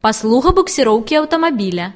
паслуга буксіроўкі аўтамабіля